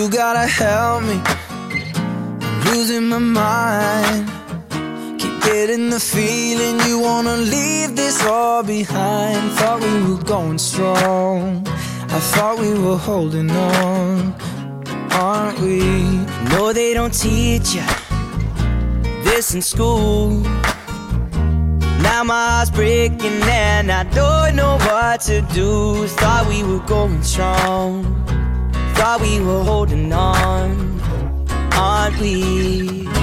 You gotta help me. I'm losing my mind. Keep getting the feeling you wanna leave this all behind. Thought we were going strong. I thought we were holding on, aren't we? No, they don't teach you this in school. Now my heart's breaking and I don't know what to do. Thought we were going strong, we were holding on, aren't we?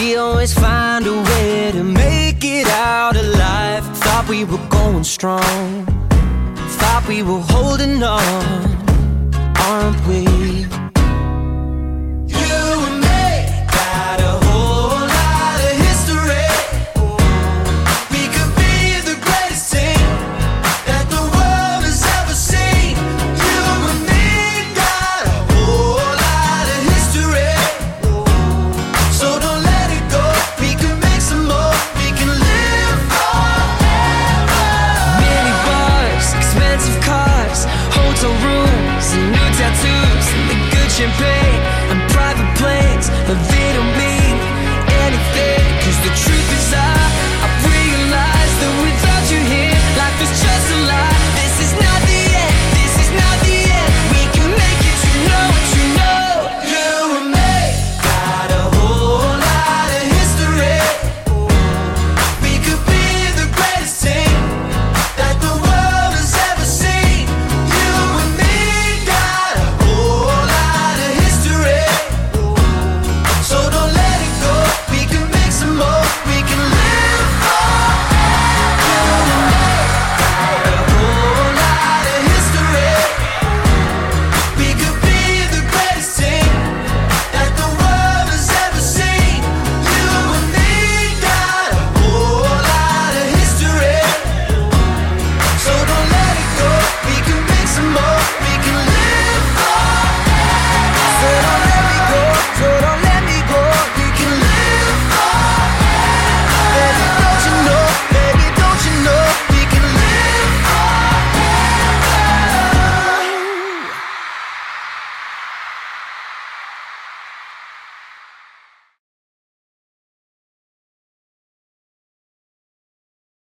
We always find a way to make it out alive. Thought we were going strong, thought we were holding on, aren't we? Rooms and new tattoos and the good champagne.